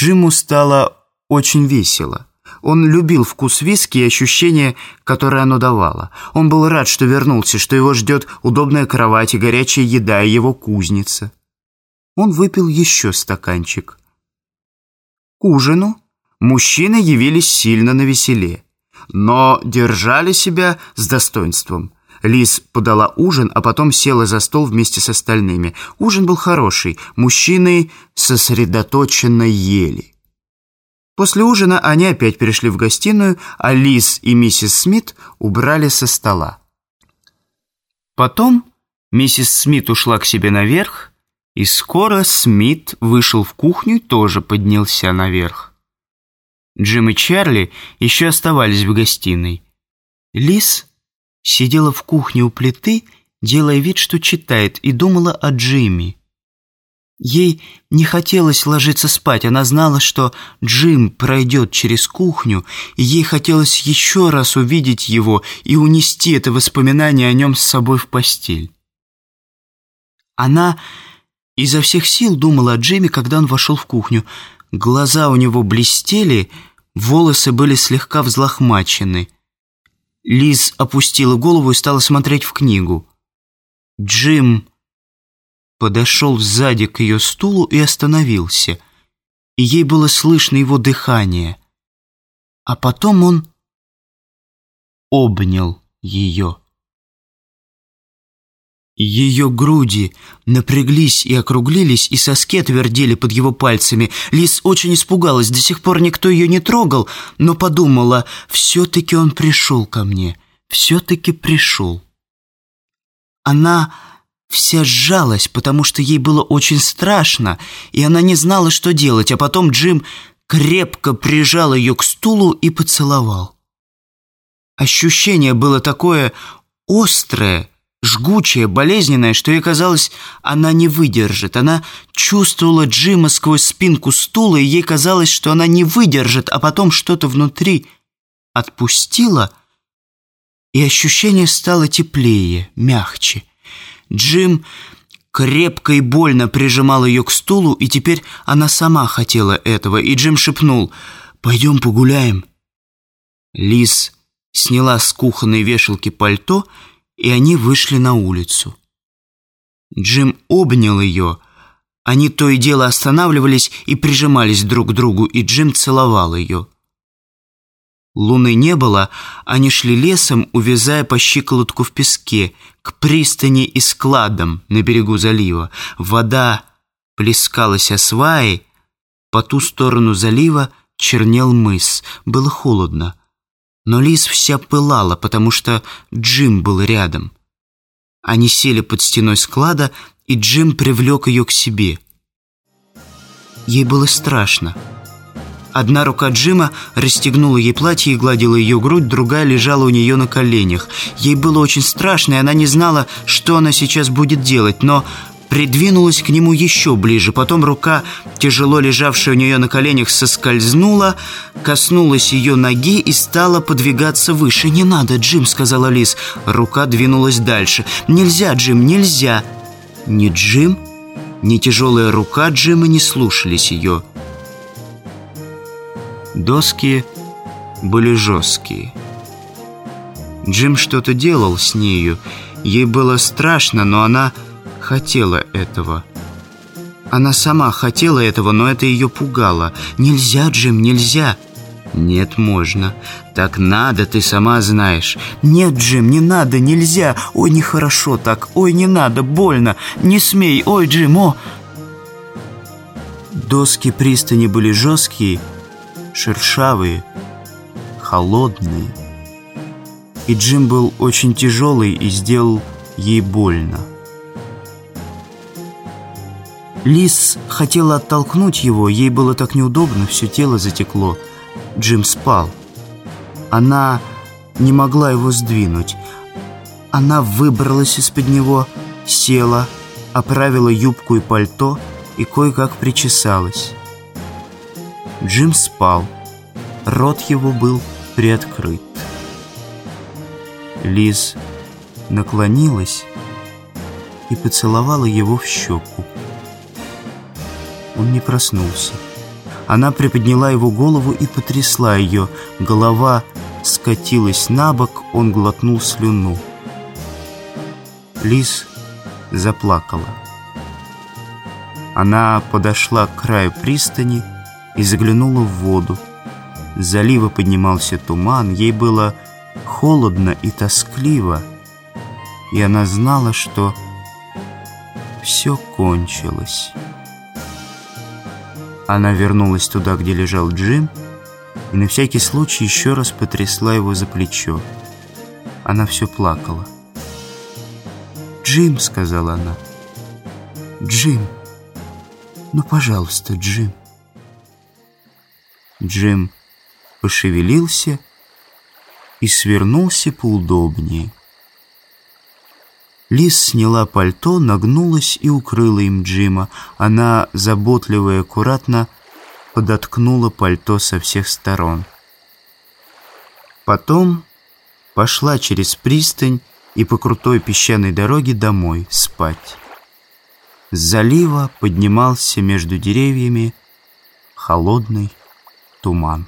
Джиму стало очень весело. Он любил вкус виски и ощущение, которое оно давало. Он был рад, что вернулся, что его ждет удобная кровать и горячая еда, и его кузница. Он выпил еще стаканчик. К ужину мужчины явились сильно навеселе, но держали себя с достоинством. Лиз подала ужин, а потом села за стол вместе с остальными. Ужин был хороший, мужчины сосредоточенно ели. После ужина они опять перешли в гостиную, а Лиз и миссис Смит убрали со стола. Потом миссис Смит ушла к себе наверх, и скоро Смит вышел в кухню и тоже поднялся наверх. Джим и Чарли еще оставались в гостиной. Лиз сидела в кухне у плиты, делая вид, что читает, и думала о Джимми. Ей не хотелось ложиться спать. Она знала, что Джим пройдет через кухню, и ей хотелось еще раз увидеть его и унести это воспоминание о нем с собой в постель. Она изо всех сил думала о Джиме, когда он вошел в кухню. Глаза у него блестели, волосы были слегка взлохмачены. Лиз опустила голову и стала смотреть в книгу. Джим подошел сзади к ее стулу и остановился, и ей было слышно его дыхание. А потом он обнял ее. Ее груди напряглись и округлились, и соски отвердели под его пальцами. Лис очень испугалась, до сих пор никто ее не трогал, но подумала, все-таки он пришел ко мне, все-таки пришел. Она вся сжалась, потому что ей было очень страшно, и она не знала, что делать, а потом Джим крепко прижал ее к стулу и поцеловал. Ощущение было такое острое, жгучее, болезненное, что ей казалось, она не выдержит. Она чувствовала Джима сквозь спинку стула, и ей казалось, что она не выдержит, а потом что-то внутри отпустило, и ощущение стало теплее, мягче. Джим крепко и больно прижимал ее к стулу, и теперь она сама хотела этого, и Джим шепнул «Пойдем погуляем». Лиз сняла с кухонной вешалки пальто, и они вышли на улицу. Джим обнял ее, они то и дело останавливались и прижимались друг к другу, и Джим целовал ее. Луны не было, они шли лесом, увязая по щиколотку в песке, к пристани и складам на берегу залива. Вода плескалась о сваи, по ту сторону залива чернел мыс. Было холодно. Но Лиз вся пылала, потому что Джим был рядом. Они сели под стеной склада, и Джим привлек ее к себе. Ей было страшно. Одна рука Джима расстегнула ей платье и гладила ее грудь, другая лежала у нее на коленях. Ей было очень страшно, и она не знала, что она сейчас будет делать, но придвинулась к нему еще ближе. Потом рука, тяжело лежавшая у нее на коленях, соскользнула, коснулась ее ноги и стала подвигаться выше. «Не надо, Джим», — сказала Лиз. Рука двинулась дальше. «Нельзя, Джим, нельзя». Ни Джим, ни тяжелая рука Джима не слушались ее. Доски были жесткие. Джим что-то делал с нею. Ей было страшно, но она хотела этого. Она сама хотела этого, но это ее пугало. «Нельзя, Джим, нельзя!» «Нет, можно. Так надо, ты сама знаешь». «Нет, Джим, не надо, нельзя. Ой, нехорошо так. Ой, не надо, больно. Не смей. Ой, Джим, о!» Доски пристани были жесткие, шершавые, холодные. И Джим был очень тяжелый и сделал ей больно. Лис хотела оттолкнуть его, ей было так неудобно, все тело затекло. Джим спал. Она не могла его сдвинуть. Она выбралась из-под него, села, оправила юбку и пальто и кое-как причесалась. Джим спал. Рот его был приоткрыт. Лиз наклонилась и поцеловала его в щеку. Он не проснулся. Она приподняла его голову и потрясла ее. Голова скатилась на бок, он глотнул слюну. Лис заплакала. Она подошла к краю пристани и заглянула в воду. С залива поднимался туман, ей было холодно и тоскливо, и она знала, что все кончилось. Она вернулась туда, где лежал Джим, и на всякий случай еще раз потрясла его за плечо. Она все плакала. «Джим», — сказала она, — «Джим, ну, пожалуйста, Джим». Джим пошевелился и свернулся поудобнее. Лис сняла пальто, нагнулась и укрыла им Джима. Она, заботливо и аккуратно, подоткнула пальто со всех сторон. Потом пошла через пристань и по крутой песчаной дороге домой спать. С залива поднимался между деревьями холодный туман.